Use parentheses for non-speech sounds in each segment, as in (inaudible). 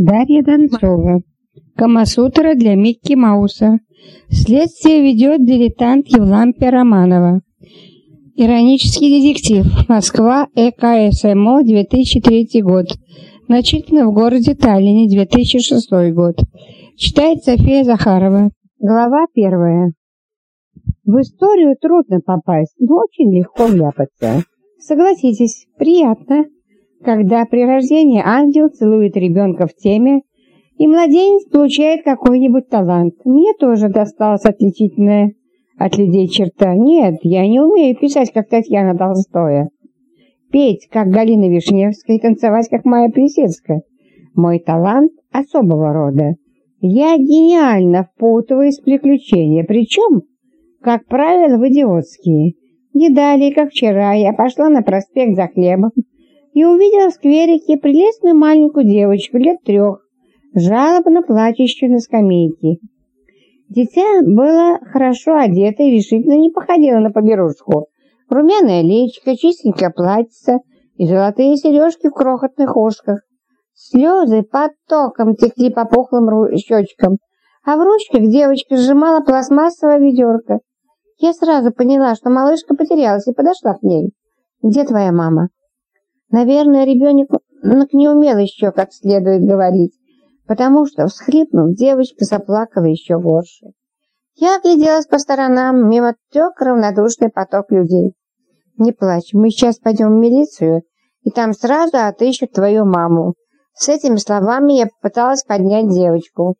Дарья Донцова. Камасутра для Микки Мауса. Следствие ведет дилетант Евлампия Романова. Иронический детектив. Москва. ЭКСМО. 2003 год. Начитано в городе Таллине. 2006 год. Читает София Захарова. Глава первая. В историю трудно попасть, но очень легко вляпаться. Согласитесь, приятно когда при рождении ангел целует ребенка в теме, и младенец получает какой-нибудь талант. Мне тоже досталась отличительная от людей черта. Нет, я не умею писать, как Татьяна Толстоя. Петь, как Галина Вишневская, и танцевать, как Майя Плесецкая. Мой талант особого рода. Я гениально впутываюсь в приключения, причем, как правило, в идиотские. Не далее, как вчера, я пошла на проспект за хлебом, и увидела в скверике прелестную маленькую девочку лет трех, жалобно плачущую на скамейке. Дитя было хорошо одето и решительно не походило на поберушку. Румяная личико, чистенькое платьице и золотые сережки в крохотных ушках. Слезы потоком текли по пухлым щечкам, а в ручках девочка сжимала пластмассовое ведерко. Я сразу поняла, что малышка потерялась и подошла к ней. «Где твоя мама?» Наверное, ребенок не умел еще как следует говорить, потому что, всхлипнув, девочка заплакала еще горше. Я огляделась по сторонам, мимо тек равнодушный поток людей. «Не плачь, мы сейчас пойдем в милицию, и там сразу отыщут твою маму». С этими словами я попыталась поднять девочку.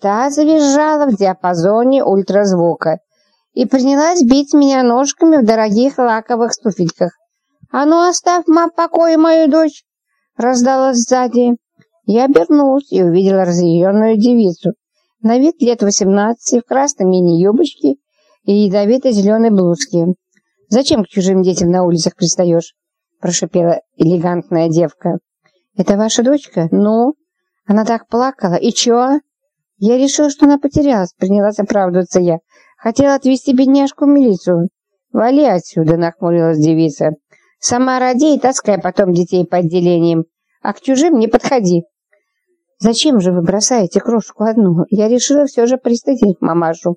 Та завизжала в диапазоне ультразвука и принялась бить меня ножками в дорогих лаковых туфельках. «А ну, оставь ма покое мою дочь!» раздалась сзади. Я обернулась и увидела разъяренную девицу. На вид лет восемнадцати, в красной мини-юбочке и ядовито-зеленой блузке. «Зачем к чужим детям на улицах пристаешь?» прошипела элегантная девка. «Это ваша дочка? Ну?» Она так плакала. «И чё?» Я решила, что она потерялась, принялась оправдываться я. Хотела отвезти бедняжку в милицию. «Вали отсюда!» — нахмурилась девица. Сама роди и таскай потом детей по отделениям, а к чужим не подходи. Зачем же вы бросаете крошку одну? Я решила все же пристыдить мамашу.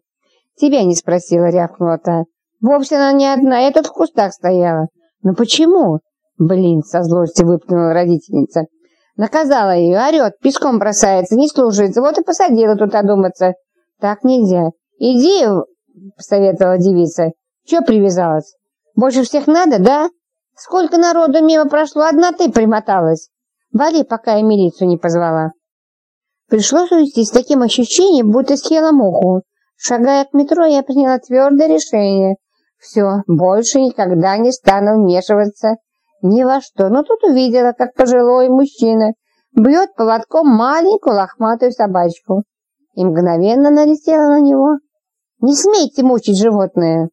Тебя не спросила, рявкнула та. Вовсе она не одна, я тут в кустах стояла. Но почему? Блин, со злости выплюнула родительница. Наказала ее, орет, песком бросается, не слушается, вот и посадила тут одуматься. Так нельзя. Иди, посоветовала девица. Че привязалась? Больше всех надо, да? Сколько народу мимо прошло, одна ты примоталась. Вали, пока я милицию не позвала. Пришлось уйти с таким ощущением, будто съела муху. Шагая к метро, я приняла твердое решение. Все, больше никогда не стану вмешиваться ни во что. Но тут увидела, как пожилой мужчина бьет поводком маленькую лохматую собачку и мгновенно налетела на него. «Не смейте мучить животное!»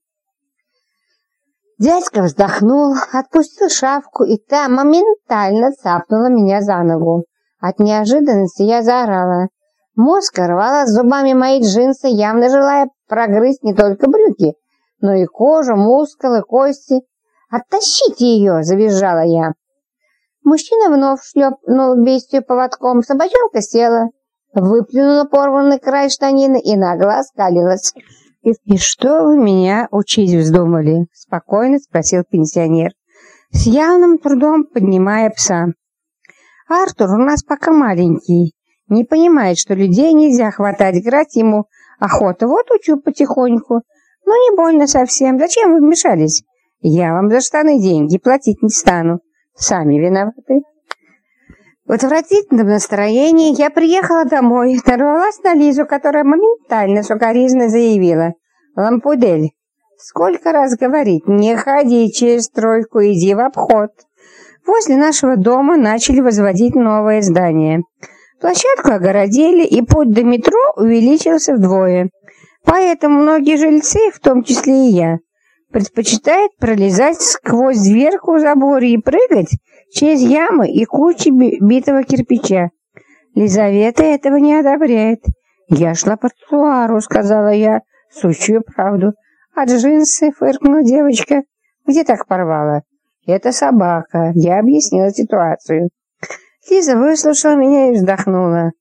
Дядька вздохнул, отпустил шавку, и та моментально цапнула меня за ногу. От неожиданности я заорала. Мозг рвала зубами мои джинсы, явно желая прогрызть не только брюки, но и кожу, мускулы, кости. «Оттащите ее!» — завизжала я. Мужчина вновь шлепнул бестию поводком, собачонка села, выплюнула порванный край штанины и нагло оскалилась. «И что вы меня учить вздумали?» — спокойно спросил пенсионер, с явным трудом поднимая пса. «Артур у нас пока маленький, не понимает, что людей нельзя хватать, играть ему охота. Вот учу потихоньку. Но не больно совсем. Зачем вы вмешались? Я вам за штаны деньги платить не стану. Сами виноваты». В отвратительном настроении я приехала домой, (laughs) нарвалась на Лизу, которая моментально сукоризно заявила. «Лампудель, сколько раз говорить, не ходи через стройку, иди в обход». Возле нашего дома начали возводить новое здание. Площадку огородили, и путь до метро увеличился вдвое. Поэтому многие жильцы, в том числе и я, предпочитают пролезать сквозь дверку в заборе и прыгать через ямы и кучи битого кирпича. Лизавета этого не одобряет. «Я шла по тротуару», — сказала я, сущую правду. «А джинсы?» — фыркнула девочка. «Где так порвала?» «Это собака». Я объяснила ситуацию. Лиза выслушала меня и вздохнула.